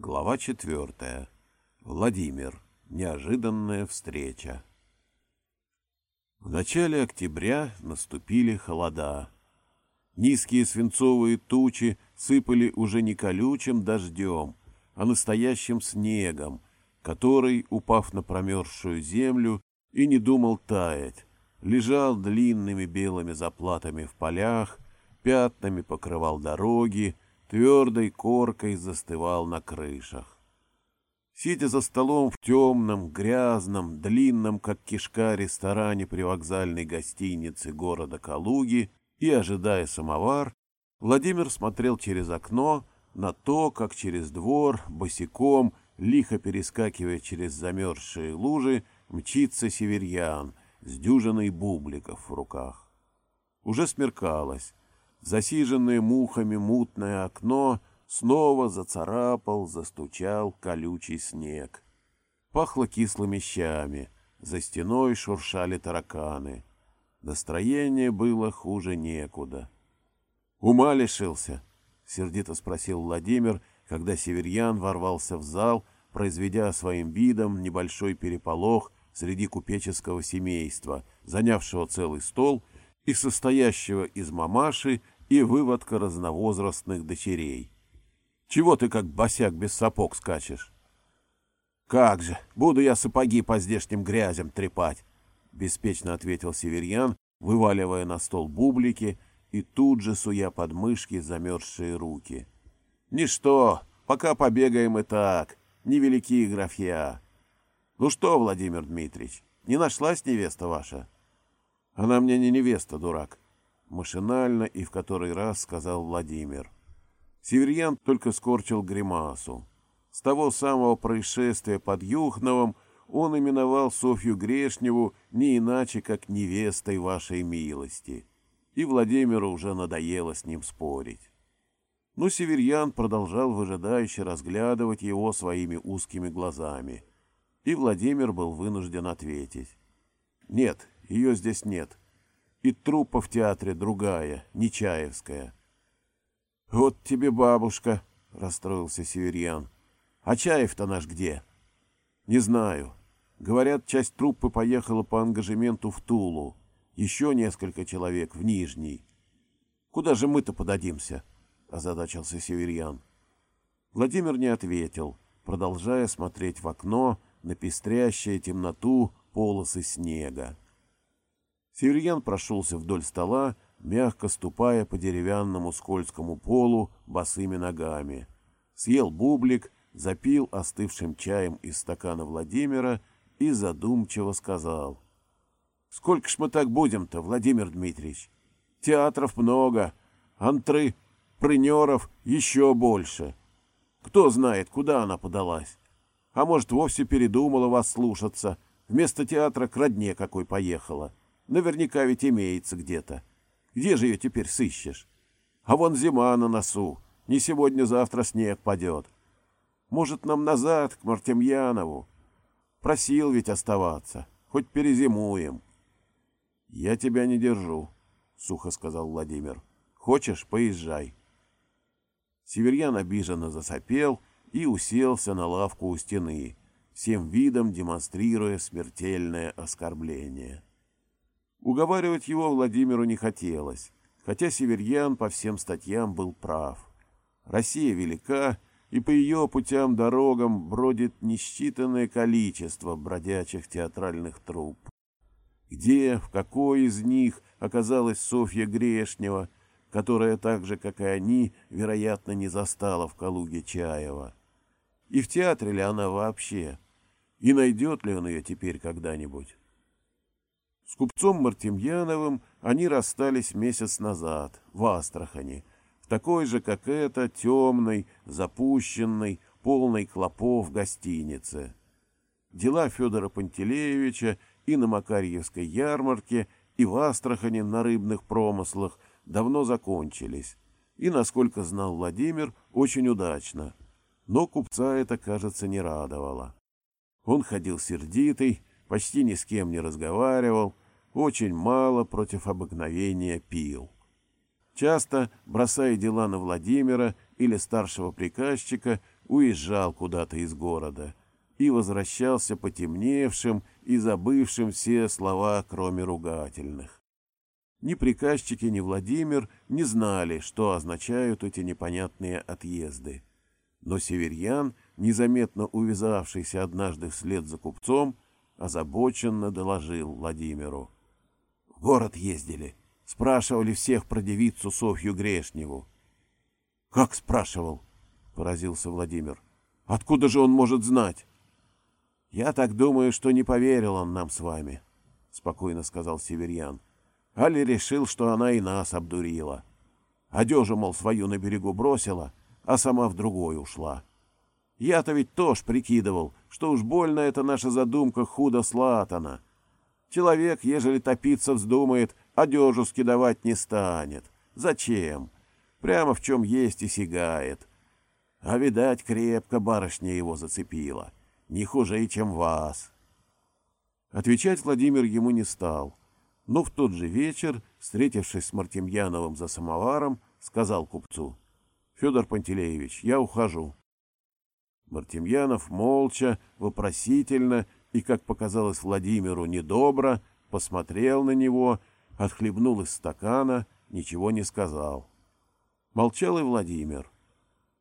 Глава четвертая. Владимир. Неожиданная встреча. В начале октября наступили холода. Низкие свинцовые тучи сыпали уже не колючим дождем, а настоящим снегом, который, упав на промерзшую землю, и не думал таять, лежал длинными белыми заплатами в полях, пятнами покрывал дороги, твердой коркой застывал на крышах. Сидя за столом в темном, грязном, длинном, как кишка, ресторане при вокзальной гостинице города Калуги и ожидая самовар, Владимир смотрел через окно на то, как через двор, босиком, лихо перескакивая через замерзшие лужи, мчится северьян с дюжиной бубликов в руках. Уже смеркалось, Засиженное мухами мутное окно снова зацарапал, застучал колючий снег. Пахло кислыми щами, за стеной шуршали тараканы. Настроение было хуже некуда. «Ума лишился?» — сердито спросил Владимир, когда северьян ворвался в зал, произведя своим видом небольшой переполох среди купеческого семейства, занявшего целый стол — и состоящего из мамаши и выводка разновозрастных дочерей. Чего ты как босяк без сапог скачешь? Как же, буду я сапоги по здешним грязям трепать, беспечно ответил северьян, вываливая на стол бублики и тут же суя под мышки замерзшие руки. Ничто, пока побегаем и так, невелики графья. Ну что, Владимир Дмитриевич, не нашлась невеста ваша? — она мне не невеста, дурак. Машинально и в который раз сказал Владимир. Северьян только скорчил гримасу. С того самого происшествия под Юхновым он именовал Софью Грешневу не иначе, как невестой вашей милости. И Владимиру уже надоело с ним спорить. Но Северьян продолжал выжидающе разглядывать его своими узкими глазами. И Владимир был вынужден ответить. «Нет, ее здесь нет. И труппа в театре другая, Нечаевская. — Вот тебе бабушка, — расстроился Северьян. — А Чаев-то наш где? — Не знаю. Говорят, часть труппы поехала по ангажементу в Тулу. Еще несколько человек в Нижний. — Куда же мы-то подадимся? — озадачился Северьян. Владимир не ответил, продолжая смотреть в окно на пестрящее темноту полосы снега. Северьян прошелся вдоль стола, мягко ступая по деревянному скользкому полу босыми ногами. Съел бублик, запил остывшим чаем из стакана Владимира и задумчиво сказал. — Сколько ж мы так будем-то, Владимир Дмитриевич? Театров много, антры, прынеров еще больше. Кто знает, куда она подалась? А может, вовсе передумала вас слушаться, вместо театра к родне какой поехала. — Наверняка ведь имеется где-то. Где же ее теперь сыщешь? А вон зима на носу. Не сегодня-завтра снег падет. Может, нам назад, к Мартемьянову? Просил ведь оставаться. Хоть перезимуем. — Я тебя не держу, — сухо сказал Владимир. — Хочешь, поезжай. Северьян обиженно засопел и уселся на лавку у стены, всем видом демонстрируя смертельное оскорбление. — Уговаривать его Владимиру не хотелось, хотя Северьян по всем статьям был прав. Россия велика, и по ее путям-дорогам бродит несчитанное количество бродячих театральных труп. Где, в какой из них оказалась Софья Грешнева, которая так же, как и они, вероятно, не застала в Калуге Чаева? И в театре ли она вообще? И найдет ли он ее теперь когда-нибудь? С купцом Мартемьяновым они расстались месяц назад, в Астрахани, в такой же, как эта, темной, запущенной, полной клопов гостинице. Дела Федора Пантелеевича и на Макарьевской ярмарке, и в Астрахани на рыбных промыслах давно закончились, и, насколько знал Владимир, очень удачно. Но купца это, кажется, не радовало. Он ходил сердитый, почти ни с кем не разговаривал, очень мало против обыкновения пил. Часто, бросая дела на Владимира или старшего приказчика, уезжал куда-то из города и возвращался потемневшим и забывшим все слова, кроме ругательных. Ни приказчики, ни Владимир не знали, что означают эти непонятные отъезды. Но северьян, незаметно увязавшийся однажды вслед за купцом, озабоченно доложил Владимиру. — В город ездили. Спрашивали всех про девицу Софью Грешневу. — Как спрашивал? — поразился Владимир. — Откуда же он может знать? — Я так думаю, что не поверил он нам с вами, — спокойно сказал Северьян. — Али решил, что она и нас обдурила. Одежу, мол, свою на берегу бросила, а сама в другой ушла. Я-то ведь тоже прикидывал, что уж больно эта наша задумка худо слатана. Человек, ежели топиться вздумает, одежу скидывать не станет. Зачем? Прямо в чем есть и сигает. А, видать, крепко барышня его зацепила. Не хуже, чем вас. Отвечать Владимир ему не стал. Но в тот же вечер, встретившись с Мартемьяновым за самоваром, сказал купцу — Федор Пантелеевич, я ухожу. Мартемьянов молча, вопросительно и, как показалось Владимиру, недобро, посмотрел на него, отхлебнул из стакана, ничего не сказал. Молчал и Владимир.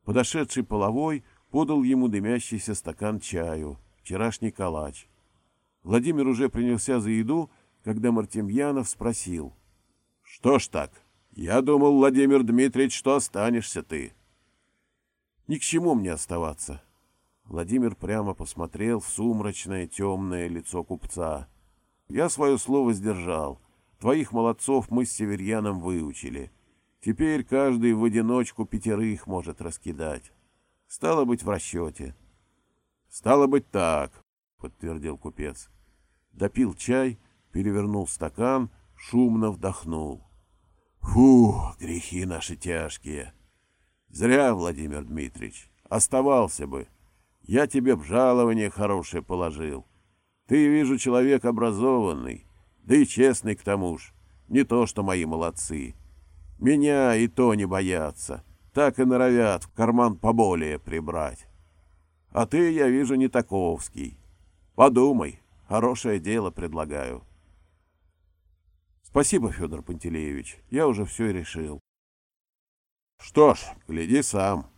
Подошедший половой подал ему дымящийся стакан чаю, вчерашний калач. Владимир уже принялся за еду, когда Мартемьянов спросил. — Что ж так? Я думал, Владимир Дмитриевич, что останешься ты. Ни к чему мне оставаться. Владимир прямо посмотрел в сумрачное темное лицо купца. Я свое слово сдержал. Твоих молодцов мы с северьяном выучили. Теперь каждый в одиночку пятерых может раскидать. Стало быть, в расчете. — Стало быть, так, — подтвердил купец. Допил чай, перевернул стакан, шумно вдохнул. Фу, грехи наши тяжкие. Зря, Владимир Дмитриевич, оставался бы. Я тебе в жалование хорошее положил. Ты, вижу, человек образованный, да и честный к тому ж. Не то, что мои молодцы. Меня и то не боятся. Так и норовят в карман поболее прибрать. А ты, я вижу, не таковский. Подумай, хорошее дело предлагаю. Спасибо, Федор Пантелеевич, я уже все решил. Что ж, гляди сам.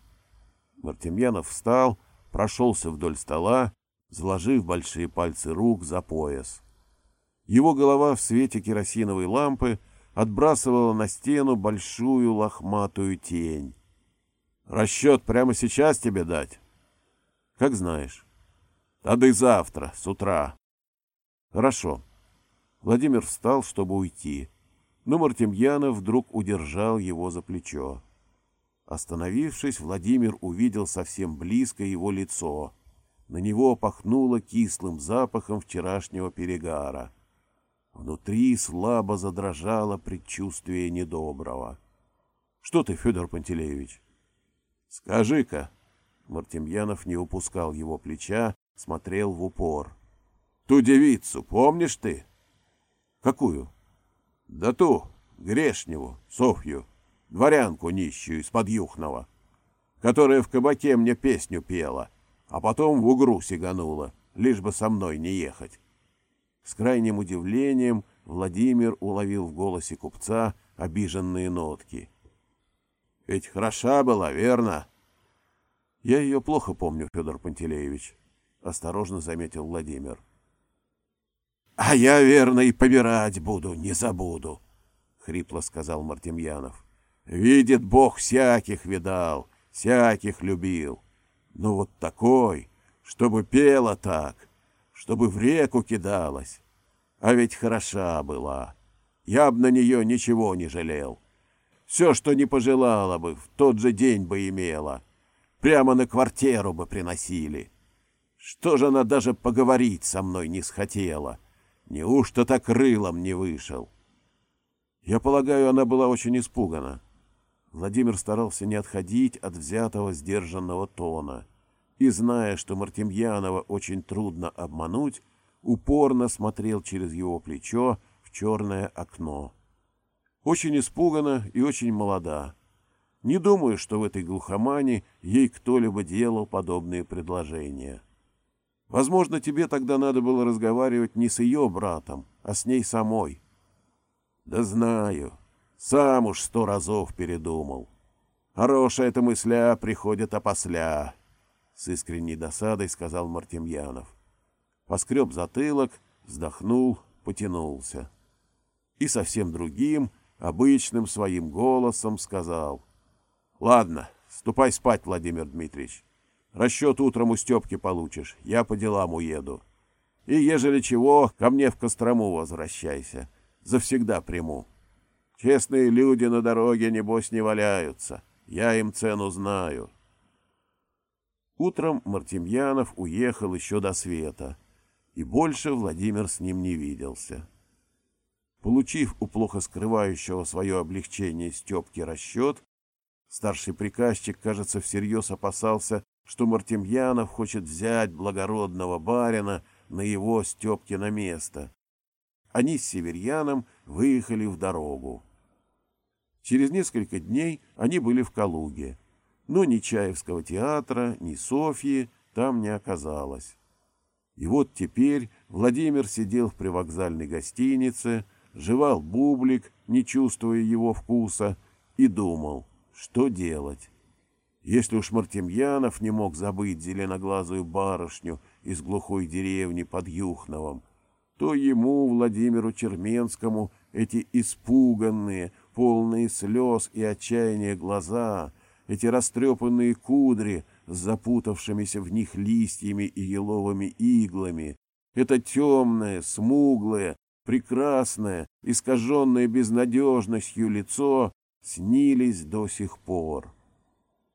Мартемьянов встал, прошелся вдоль стола, заложив большие пальцы рук за пояс. Его голова в свете керосиновой лампы отбрасывала на стену большую лохматую тень. «Расчет прямо сейчас тебе дать?» «Как знаешь». «Тогда и завтра, с утра». «Хорошо. Владимир встал, чтобы уйти, но Мартемьянов вдруг удержал его за плечо. Остановившись, Владимир увидел совсем близко его лицо. На него пахнуло кислым запахом вчерашнего перегара. Внутри слабо задрожало предчувствие недоброго. — Что ты, Федор Пантелеевич? — Скажи-ка. Мартемьянов не упускал его плеча, смотрел в упор. — Ту девицу помнишь ты? — Какую? Да ту, Грешневу, Софью, дворянку нищую из-под Юхного, которая в кабаке мне песню пела, а потом в угру сиганула, лишь бы со мной не ехать. С крайним удивлением Владимир уловил в голосе купца обиженные нотки. — Ведь хороша была, верно? — Я ее плохо помню, Федор Пантелеевич, — осторожно заметил Владимир. — а я, верно, и помирать буду, не забуду, — хрипло сказал Мартемьянов. Видит Бог, всяких видал, всяких любил. Но вот такой, чтобы пела так, чтобы в реку кидалась. А ведь хороша была. Я б на нее ничего не жалел. Все, что не пожелала бы, в тот же день бы имела. Прямо на квартиру бы приносили. Что же она даже поговорить со мной не схотела? — Неужто так крылом не вышел? Я полагаю, она была очень испугана. Владимир старался не отходить от взятого сдержанного тона и, зная, что Мартемьянова очень трудно обмануть, упорно смотрел через его плечо в черное окно. Очень испугана и очень молода. Не думаю, что в этой глухомане ей кто-либо делал подобные предложения. Возможно, тебе тогда надо было разговаривать не с ее братом, а с ней самой. Да знаю, сам уж сто разов передумал. Хорошая эта мысля приходит опосля, — с искренней досадой сказал Мартемьянов. Поскреб затылок, вздохнул, потянулся. И совсем другим, обычным своим голосом сказал — Ладно, ступай спать, Владимир Дмитриевич. Расчет утром у Степки получишь, я по делам уеду. И, ежели чего, ко мне в Кострому возвращайся. Завсегда приму. Честные люди на дороге, небось, не валяются. Я им цену знаю. Утром Мартемьянов уехал еще до света, и больше Владимир с ним не виделся. Получив у плохо скрывающего свое облегчение Степки расчет, Старший приказчик, кажется, всерьез опасался, что Мартемьянов хочет взять благородного барина на его Степкино место. Они с северьяном выехали в дорогу. Через несколько дней они были в Калуге, но ни Чаевского театра, ни Софьи там не оказалось. И вот теперь Владимир сидел в привокзальной гостинице, жевал бублик, не чувствуя его вкуса, и думал, что делать? Если уж Мартемьянов не мог забыть зеленоглазую барышню из глухой деревни под Юхновом, то ему, Владимиру Черменскому, эти испуганные, полные слез и отчаяния глаза, эти растрепанные кудри с запутавшимися в них листьями и еловыми иглами, это темное, смуглое, прекрасное, искаженное безнадежностью лицо снились до сих пор.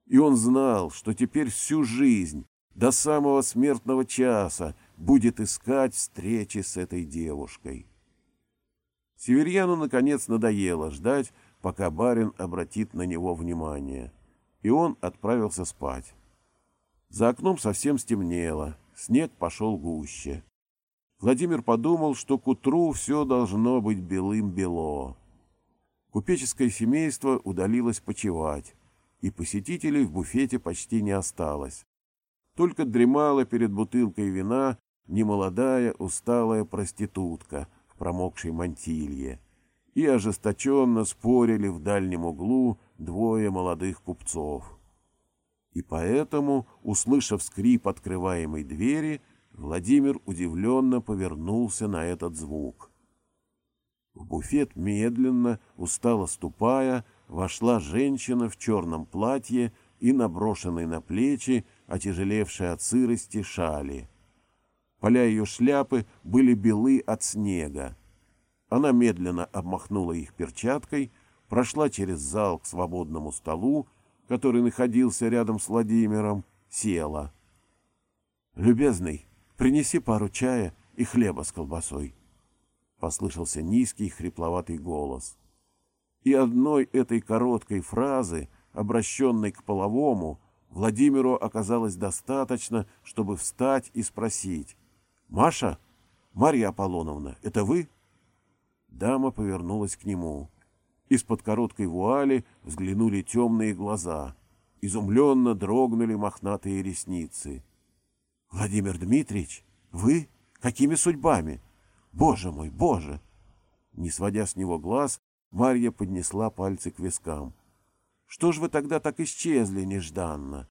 И он знал, что теперь всю жизнь, до самого смертного часа, будет искать встречи с этой девушкой. Северьяну, наконец, надоело ждать, пока барин обратит на него внимание, и он отправился спать. За окном совсем стемнело, снег пошел гуще. Владимир подумал, что к утру все должно быть белым-бело. Купеческое семейство удалилось почевать, и посетителей в буфете почти не осталось. Только дремала перед бутылкой вина немолодая усталая проститутка промокшей мантилье, и ожесточенно спорили в дальнем углу двое молодых купцов. И поэтому, услышав скрип открываемой двери, Владимир удивленно повернулся на этот звук — в буфет медленно, устало ступая, вошла женщина в черном платье и наброшенной на плечи, отяжелевшей от сырости шали. Поля ее шляпы были белы от снега. Она медленно обмахнула их перчаткой, прошла через зал к свободному столу, который находился рядом с Владимиром, села. «Любезный, принеси пару чая и хлеба с колбасой» послышался низкий хрипловатый голос. И одной этой короткой фразы, обращенной к половому, Владимиру оказалось достаточно, чтобы встать и спросить. «Маша? Марья Аполлоновна, это вы?» Дама повернулась к нему. Из-под короткой вуали взглянули темные глаза. Изумленно дрогнули мохнатые ресницы. «Владимир Дмитриевич, вы? Какими судьбами?» Боже мой, боже! Не сводя с него глаз, Марья поднесла пальцы к вискам. Что ж вы тогда так исчезли нежданно?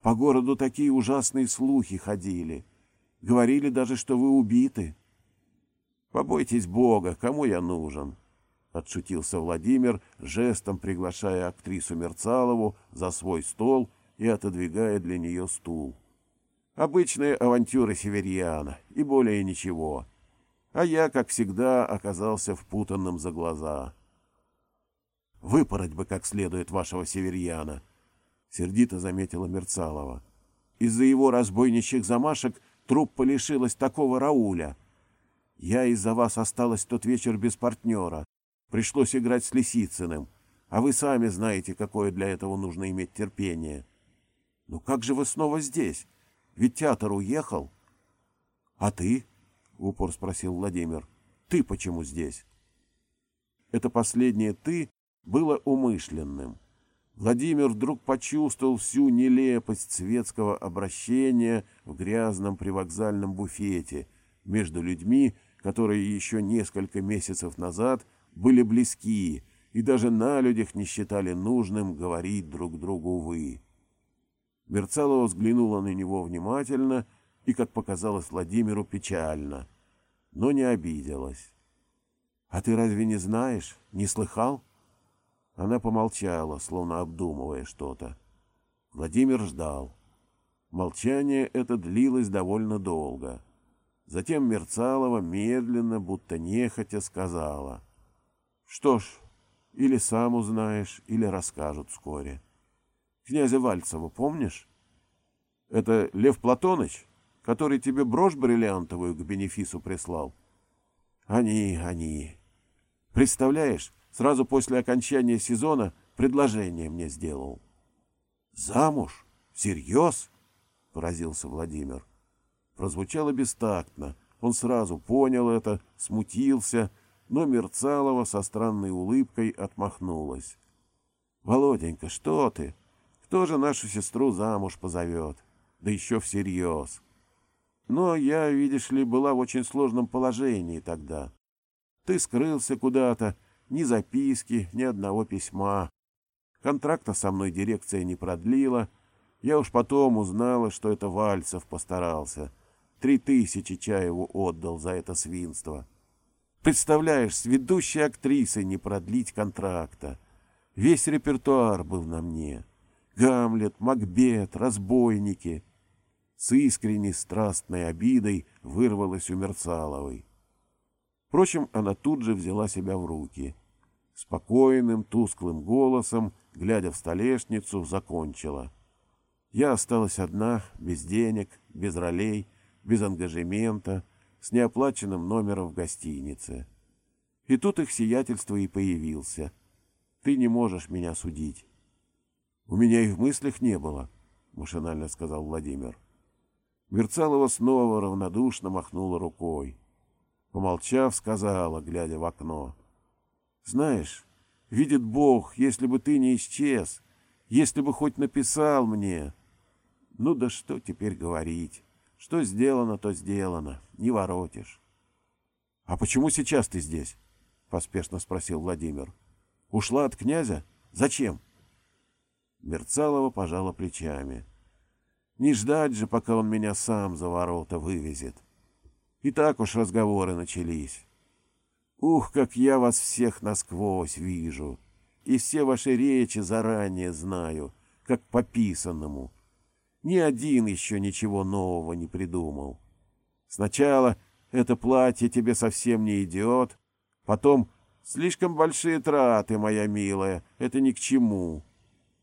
По городу такие ужасные слухи ходили. Говорили даже, что вы убиты. Побойтесь Бога, кому я нужен? Отшутился Владимир, жестом приглашая актрису Мерцалову за свой стол и отодвигая для нее стул. Обычные авантюры северьяна, и более ничего. — а я, как всегда, оказался впутанным за глаза. «Выпороть бы как следует вашего северьяна», — сердито заметила Мерцалова. «Из-за его разбойничьих замашек труппа лишилась такого Рауля. Я из-за вас осталась тот вечер без партнера. Пришлось играть с Лисицыным, а вы сами знаете, какое для этого нужно иметь терпение. Ну как же вы снова здесь? Ведь театр уехал. А ты?» — в упор спросил Владимир. «Ты почему здесь?» Это последнее «ты» было умышленным. Владимир вдруг почувствовал всю нелепость светского обращения в грязном привокзальном буфете между людьми, которые еще несколько месяцев назад были близки и даже на людях не считали нужным говорить друг другу «вы». Мерцалова взглянула на него внимательно и, как показалось Владимиру, печально, но не обиделась. — А ты разве не знаешь, не слыхал? Она помолчала, словно обдумывая что-то. Владимир ждал. Молчание это длилось довольно долго. Затем Мерцалова медленно, будто нехотя, сказала. — Что ж, или сам узнаешь, или расскажут вскоре. Князя Вальцева помнишь? Это Лев Платоныч, который тебе брошь бриллиантовую к бенефису прислал? Они, они. Представляешь, сразу после окончания сезона предложение мне сделал. Замуж? Всерьез? Поразился Владимир. Прозвучало бестактно. Он сразу понял это, смутился, но Мерцалова со странной улыбкой отмахнулась. «Володенька, что ты? Кто же нашу сестру замуж позовет? Да еще всерьез!» Но я, видишь ли, была в очень сложном положении тогда. Ты скрылся куда-то, ни записки, ни одного письма. Контракта со мной дирекция не продлила. Я уж потом узнала, что это Вальцев постарался. Три тысячи Чаеву отдал за это свинство. Представляешь, с ведущей актрисой не продлить контракта. Весь репертуар был на мне. Гамлет, Макбет, разбойники. С искренней страстной обидой вырвалась у Мерцаловой. Впрочем, она тут же взяла себя в руки. Спокойным, тусклым голосом, глядя в столешницу, закончила. Я осталась одна, без денег, без ролей, без ангажемента, с неоплаченным номером в гостинице. И тут их сиятельство и появился. Ты не можешь меня судить. — У меня и в мыслях не было, — машинально сказал Владимир. Мерцалова снова равнодушно махнула рукой. Помолчав, сказала, глядя в окно. «Знаешь, видит Бог, если бы ты не исчез, если бы хоть написал мне. Ну да что теперь говорить? Что сделано, то сделано, не воротишь». «А почему сейчас ты здесь?» — поспешно спросил Владимир. «Ушла от князя? Зачем?» Мерцалова пожала плечами. «Не ждать же, пока он меня сам за ворота вывезет». И так уж разговоры начались. Ух, как я вас всех насквозь вижу, и все ваши речи заранее знаю, как по писанному. Ни один еще ничего нового не придумал. Сначала это платье тебе совсем не идет, потом слишком большие траты, моя милая, это ни к чему.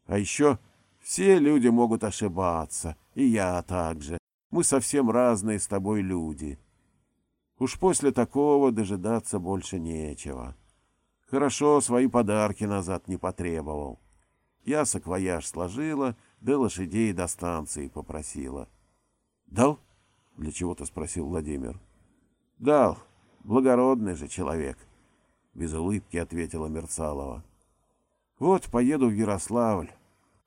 А еще все люди могут ошибаться, и я также. Мы совсем разные с тобой люди. Уж после такого дожидаться больше нечего. Хорошо, свои подарки назад не потребовал. Я саквояж сложила, да лошадей до станции попросила. — Дал? — для чего-то спросил Владимир. — Дал. Благородный же человек. Без улыбки ответила Мерцалова. — Вот поеду в Ярославль.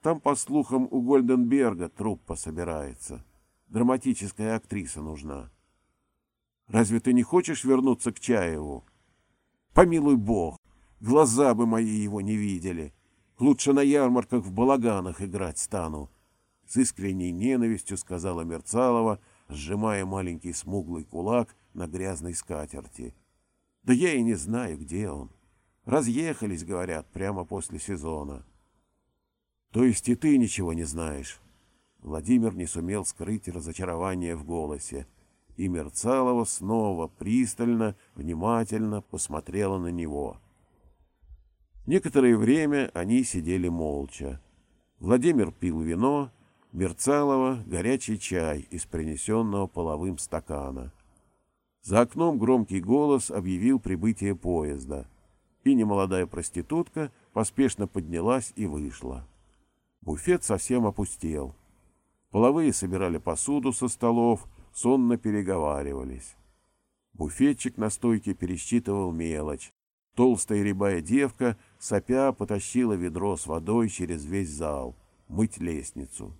Там, по слухам, у Гольденберга труппа собирается. Драматическая актриса нужна. — Разве ты не хочешь вернуться к Чаеву? Помилуй бог, глаза бы мои его не видели. Лучше на ярмарках в балаганах играть стану. С искренней ненавистью сказала Мерцалова, сжимая маленький смуглый кулак на грязной скатерти. Да я и не знаю, где он. Разъехались, говорят, прямо после сезона. То есть и ты ничего не знаешь? Владимир не сумел скрыть разочарование в голосе и Мерцалова снова пристально, внимательно посмотрела на него. Некоторое время они сидели молча. Владимир пил вино, Мерцалова — горячий чай из принесенного половым стакана. За окном громкий голос объявил прибытие поезда, и немолодая проститутка поспешно поднялась и вышла. Буфет совсем опустел. Половые собирали посуду со столов — сонно переговаривались. Буфетчик на стойке пересчитывал мелочь. Толстая рябая девка сопя потащила ведро с водой через весь зал, мыть лестницу.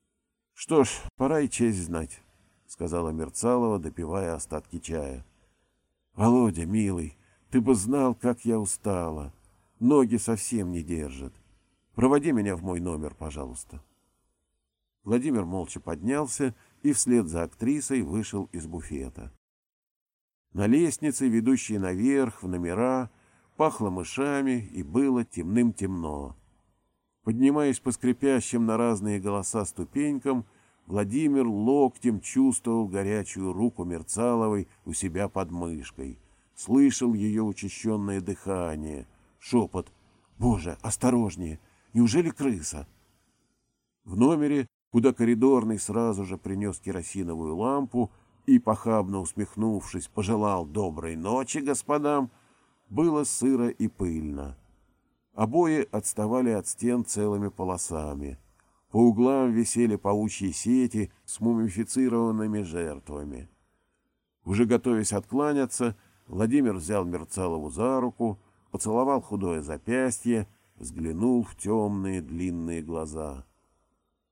— Что ж, пора и честь знать, — сказала Мерцалова, допивая остатки чая. — Володя, милый, ты бы знал, как я устала. Ноги совсем не держат. Проводи меня в мой номер, пожалуйста. Владимир молча поднялся и вслед за актрисой вышел из буфета. На лестнице, ведущей наверх, в номера, пахло мышами и было темным-темно. Поднимаясь по скрипящим на разные голоса ступенькам, Владимир локтем чувствовал горячую руку Мерцаловой у себя под мышкой, слышал ее учащенное дыхание, шепот «Боже, осторожнее! Неужели крыса?» В номере, куда коридорный сразу же принес керосиновую лампу и, похабно усмехнувшись, пожелал доброй ночи господам, было сыро и пыльно. Обои отставали от стен целыми полосами. По углам висели паучьи сети с мумифицированными жертвами. Уже готовясь откланяться, Владимир взял Мерцалову за руку, поцеловал худое запястье, взглянул в темные длинные глаза. —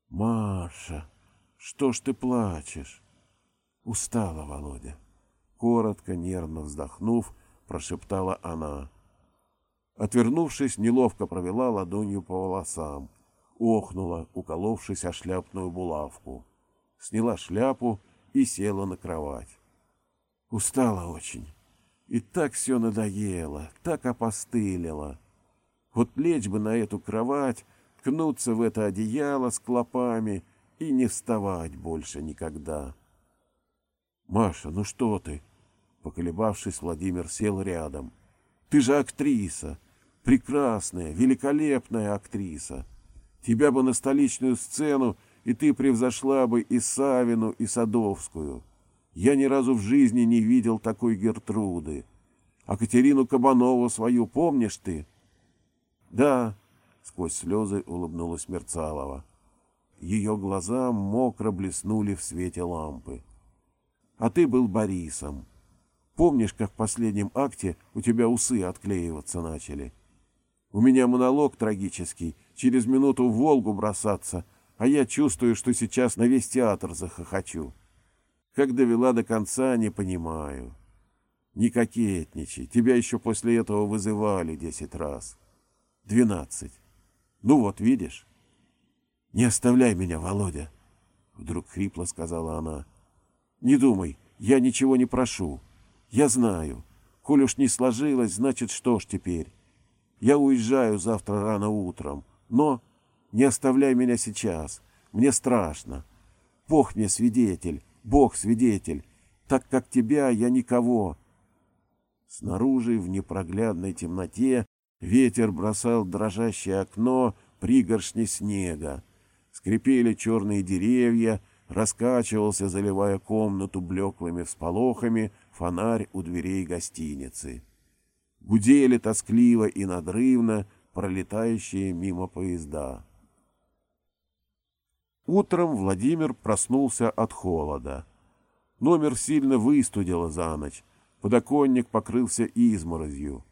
Маша, что ж ты плачешь? — Устала, Володя. Коротко, нервно вздохнув, прошептала она. Отвернувшись, неловко провела ладонью по волосам. Охнула, уколовшись о шляпную булавку. Сняла шляпу и села на кровать. Устала очень. И так все надоело, так опостылило. Вот лечь бы на эту кровать, ткнуться в это одеяло с клопами и не вставать больше никогда. «Маша, ну что ты?» Поколебавшись, Владимир сел рядом. «Ты же актриса! Прекрасная, великолепная актриса! Тебя бы на столичную сцену, и ты превзошла бы и Савину, и Садовскую. Я ни разу в жизни не видел такой Гертруды. А Катерину Кабанову свою помнишь ты?» «Да», — сквозь слезы улыбнулась Мерцалова. Ее глаза мокро блеснули в свете лампы. «А ты был Борисом. Помнишь, как в последнем акте у тебя усы отклеиваться начали? У меня монолог трагический, через минуту в Волгу бросаться, а я чувствую, что сейчас на весь театр захохочу. Как довела до конца, не понимаю. Не кокетничай, тебя еще после этого вызывали десять раз. Двенадцать. Ну вот, видишь? Не оставляй меня, Володя, — вдруг хрипло сказала она. Не думай, я ничего не прошу. Я знаю. Коль уж не сложилось, значит, что ж теперь? Я уезжаю завтра рано утром. Но не оставляй меня сейчас. Мне страшно. Бог мне свидетель, Бог свидетель. Так как тебя я никого. Снаружи, в непроглядной темноте, ветер бросал дрожащее окно пригоршни снега. Скрипели черные деревья, раскачивался, заливая комнату блеклыми всполохами, фонарь у дверей гостиницы. Гудели тоскливо и надрывно пролетающие мимо поезда. Утром Владимир проснулся от холода. Номер сильно выстудило за ночь, подоконник покрылся изморозью.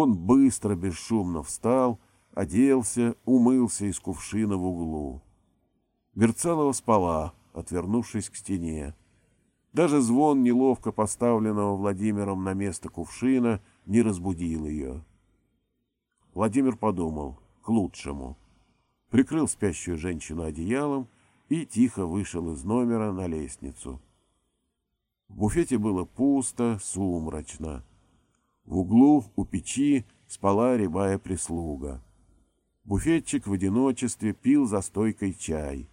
Он быстро, бесшумно встал, оделся, умылся из кувшина в углу. Мерцалова спала, отвернувшись к стене. Даже звон неловко поставленного Владимиром на место кувшина не разбудил ее. Владимир подумал, к лучшему. Прикрыл спящую женщину одеялом и тихо вышел из номера на лестницу. В буфете было пусто, сумрачно. В углу у печи спала рябая прислуга. Буфетчик в одиночестве пил за стойкой чай.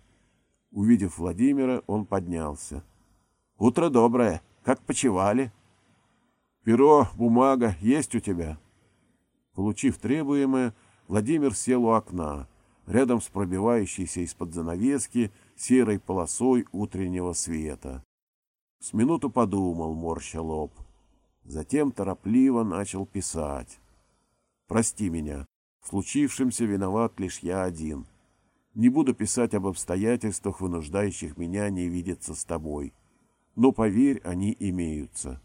Увидев Владимира, он поднялся. — Утро доброе. Как почевали? — Перо, бумага есть у тебя? Получив требуемое, Владимир сел у окна, рядом с пробивающейся из-под занавески серой полосой утреннего света. С минуту подумал, морща лоб. Затем торопливо начал писать. «Прости меня. В случившемся виноват лишь я один. Не буду писать об обстоятельствах, вынуждающих меня не видеться с тобой. Но, поверь, они имеются.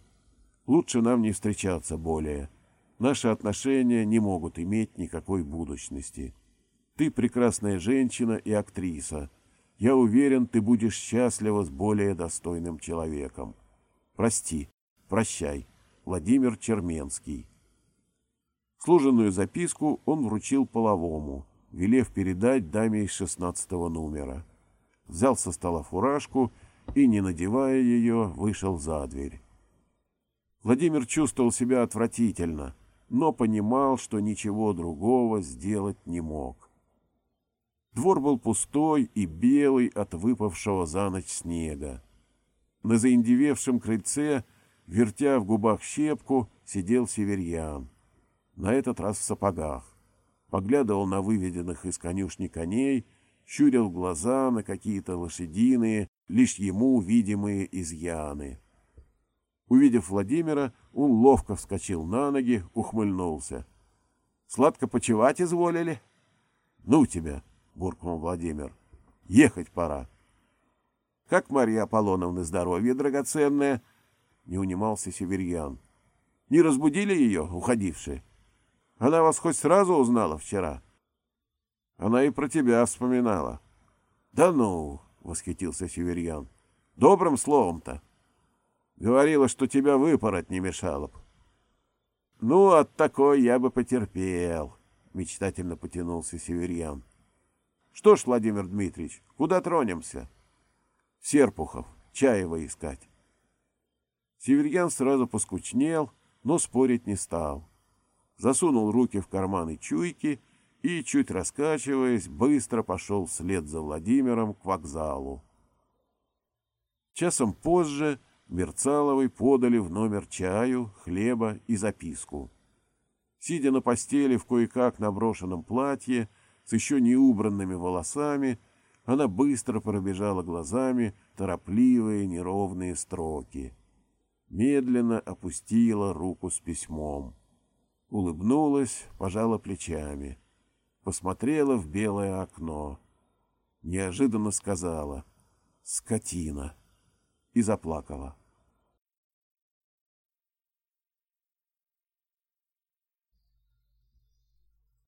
Лучше нам не встречаться более. Наши отношения не могут иметь никакой будущности. Ты прекрасная женщина и актриса. Я уверен, ты будешь счастлива с более достойным человеком. Прости, прощай. Владимир Черменский. Служенную записку он вручил половому, велев передать даме из шестнадцатого номера. Взял со стола фуражку и, не надевая ее, вышел за дверь. Владимир чувствовал себя отвратительно, но понимал, что ничего другого сделать не мог. Двор был пустой и белый от выпавшего за ночь снега. На заиндевевшем крыльце, вертя в губах щепку, сидел северьян. На этот раз в сапогах. Поглядывал на выведенных из конюшни коней, щурил глаза на какие-то лошадиные, лишь ему видимые изъяны. Увидев Владимира, он ловко вскочил на ноги, ухмыльнулся. — Сладко почевать изволили? — Ну тебя! — буркнул Владимир. — Ехать пора. — Как Марья Аполлоновна здоровье драгоценное? — не унимался Северьян. — Не разбудили ее, уходившие? Она вас хоть сразу узнала вчера? — Она и про тебя вспоминала. — Да ну! — восхитился Северьян. — Добрым словом-то. Говорила, что тебя выпороть не мешало б. — Ну, от такой я бы потерпел, — мечтательно потянулся Северьян. — Что ж, Владимир Дмитриевич, куда тронемся? — Серпухов, Чаева искать. Северьян сразу поскучнел, но спорить не стал. Засунул руки в карманы чуйки и, чуть раскачиваясь, быстро пошел вслед за Владимиром к вокзалу. Часом позже Мерцаловой подали в номер чаю, хлеба и записку. Сидя на постели в кое-как наброшенном платье, с еще не убранными волосами, она быстро пробежала глазами торопливые неровные строки. Медленно опустила руку с письмом. Улыбнулась, пожала плечами. Посмотрела в белое окно. Неожиданно сказала «Скотина!» и заплакала.